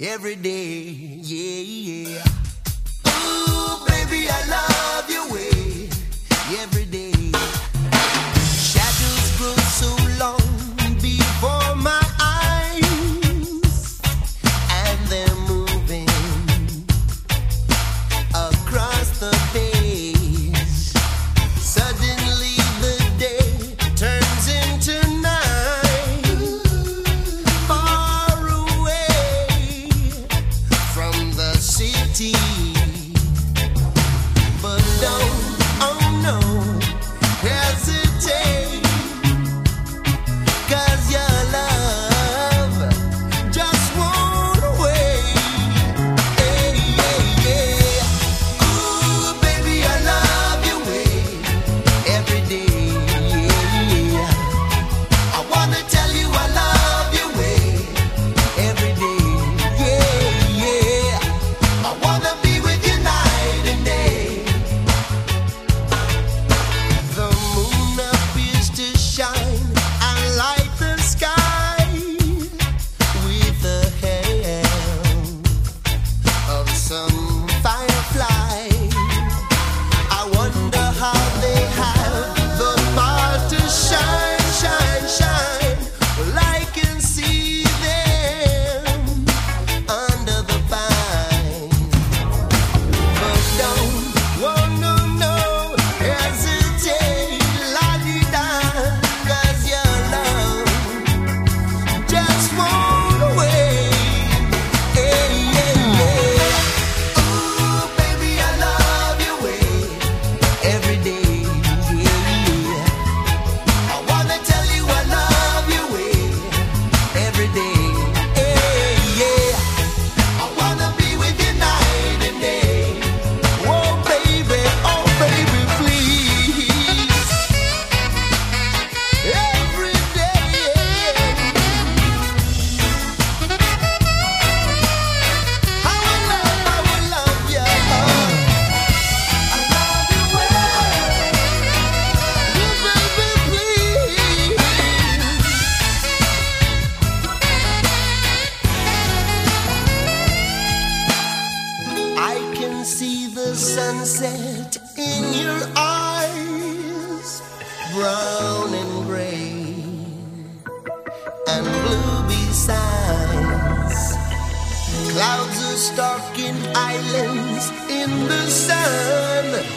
every day. Yeah, yeah. Ooh, baby, I love the sunset in your eyes, brown and gray and blue besides. Clouds are stalking islands in the sun.